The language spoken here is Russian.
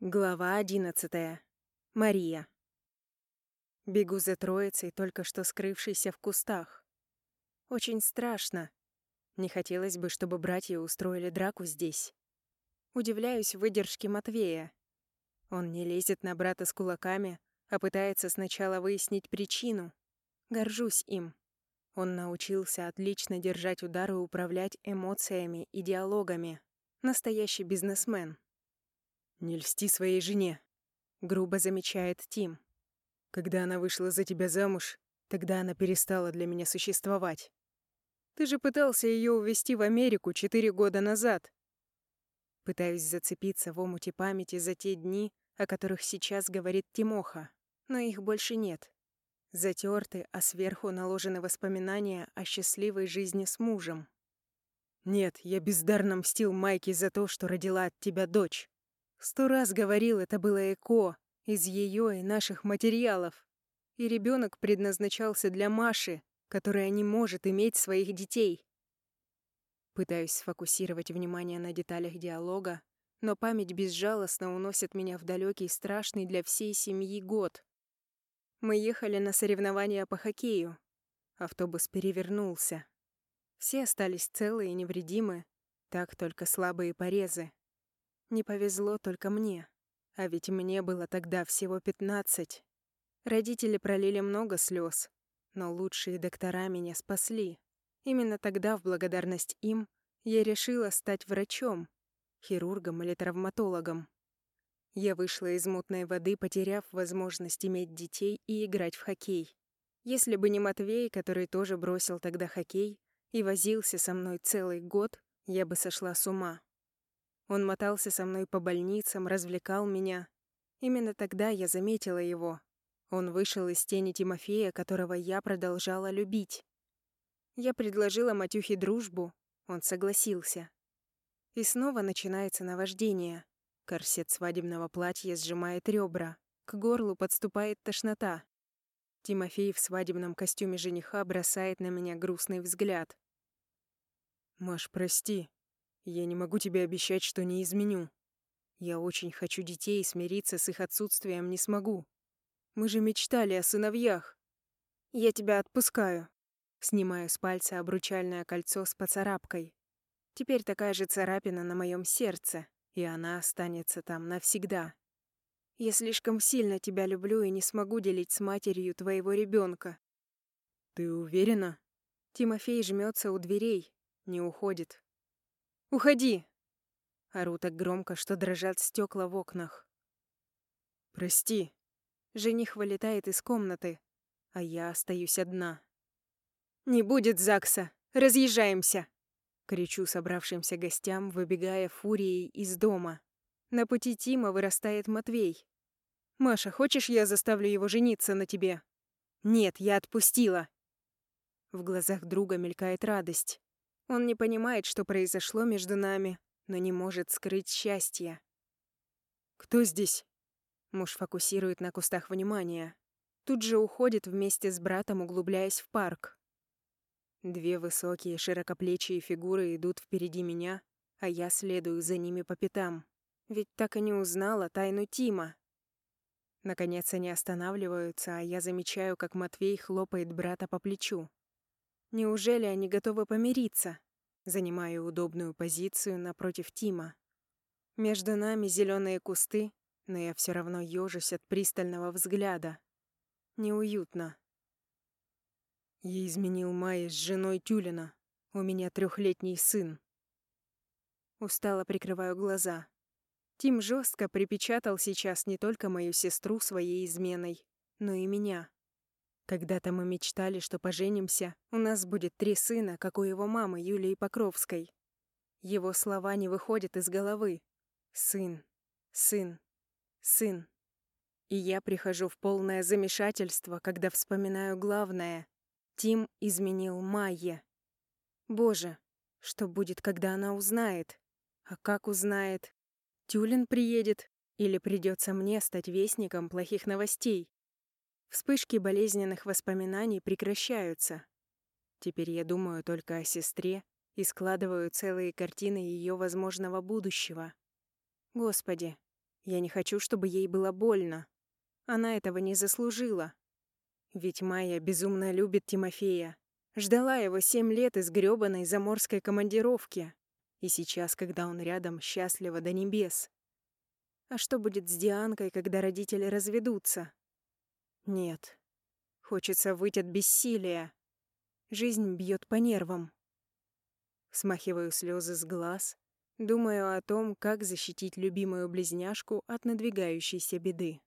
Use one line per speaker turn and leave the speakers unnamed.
Глава одиннадцатая. Мария. Бегу за троицей, только что скрывшейся в кустах. Очень страшно. Не хотелось бы, чтобы братья устроили драку здесь. Удивляюсь выдержке Матвея. Он не лезет на брата с кулаками, а пытается сначала выяснить причину. Горжусь им. Он научился отлично держать удары и управлять эмоциями и диалогами. Настоящий бизнесмен.
«Не льсти своей жене», — грубо замечает Тим. «Когда она вышла за тебя замуж, тогда она перестала для меня существовать. Ты же пытался ее увезти в Америку четыре года назад».
Пытаюсь зацепиться в омуте памяти за те дни, о которых сейчас говорит Тимоха, но их больше нет. Затерты, а сверху наложены воспоминания о счастливой жизни с мужем.
«Нет, я бездарно мстил Майке за то, что родила от тебя дочь.
Сто раз говорил, это было ЭКО, из ее и наших материалов. И ребенок предназначался для Маши, которая не может иметь своих детей. Пытаюсь сфокусировать внимание на деталях диалога, но память безжалостно уносит меня в далекий страшный для всей семьи год. Мы ехали на соревнования по хоккею. Автобус перевернулся. Все остались целы и невредимы, так только слабые порезы. Не повезло только мне. А ведь мне было тогда всего пятнадцать. Родители пролили много слез, но лучшие доктора меня спасли. Именно тогда, в благодарность им, я решила стать врачом, хирургом или травматологом. Я вышла из мутной воды, потеряв возможность иметь детей и играть в хоккей. Если бы не Матвей, который тоже бросил тогда хоккей и возился со мной целый год, я бы сошла с ума. Он мотался со мной по больницам, развлекал меня. Именно тогда я заметила его. Он вышел из тени Тимофея, которого я продолжала любить. Я предложила Матюхе дружбу, он согласился. И снова начинается наваждение. Корсет свадебного платья сжимает ребра, к горлу подступает тошнота. Тимофей в свадебном костюме жениха бросает на меня грустный взгляд.
«Маш, прости», я не могу тебе обещать, что не изменю. Я очень хочу детей, и смириться с их отсутствием не смогу. Мы же мечтали о сыновьях.
Я тебя отпускаю. Снимаю с пальца обручальное кольцо с поцарапкой. Теперь такая же царапина на моем сердце, и она останется там навсегда. Я слишком сильно тебя люблю и не смогу делить с матерью твоего ребенка.
Ты уверена?
Тимофей жмется у дверей, не уходит. «Уходи!» Ору так громко, что дрожат стекла в окнах.
«Прости».
Жених вылетает из комнаты, а я остаюсь одна. «Не будет ЗАГСа! Разъезжаемся!» Кричу собравшимся гостям, выбегая фурией из дома. На пути Тима вырастает Матвей. «Маша, хочешь, я заставлю его жениться на тебе?» «Нет, я отпустила!» В глазах друга мелькает радость. Он не понимает, что произошло между нами, но не может скрыть счастье.
«Кто здесь?»
Муж фокусирует на кустах внимания. Тут же уходит вместе с братом, углубляясь в парк. Две высокие, широкоплечие фигуры идут впереди меня, а я следую за ними по пятам. Ведь так и не узнала тайну Тима. Наконец они останавливаются, а я замечаю, как Матвей хлопает брата по плечу. Неужели они готовы помириться? Занимаю удобную позицию напротив Тима. Между нами зеленые кусты, но я все равно ежусь от пристального взгляда. Неуютно.
Я изменил Майе с женой Тюлина. У меня трехлетний сын.
Устало прикрываю глаза. Тим жестко припечатал сейчас не только мою сестру своей изменой, но и меня. Когда-то мы мечтали, что поженимся, у нас будет три сына, как у его мамы Юлии Покровской. Его слова не выходят из головы. Сын, сын, сын. И я прихожу в полное замешательство, когда вспоминаю главное. Тим изменил Майе. Боже, что будет, когда она узнает? А как узнает? Тюлин приедет? Или придется мне стать вестником плохих новостей? Вспышки болезненных воспоминаний прекращаются. Теперь я думаю только о сестре и складываю целые картины ее возможного будущего. Господи, Я не хочу, чтобы ей было больно. Она этого не заслужила. Ведь Майя безумно любит Тимофея. Ждала его семь лет из грёбаной заморской командировки. И сейчас, когда он рядом, счастлива до небес. А что будет с Дианкой, когда родители разведутся? Нет. Хочется выйти от бессилия. Жизнь бьет по нервам. Смахиваю слезы с глаз, думаю о том, как защитить любимую близняшку от надвигающейся беды.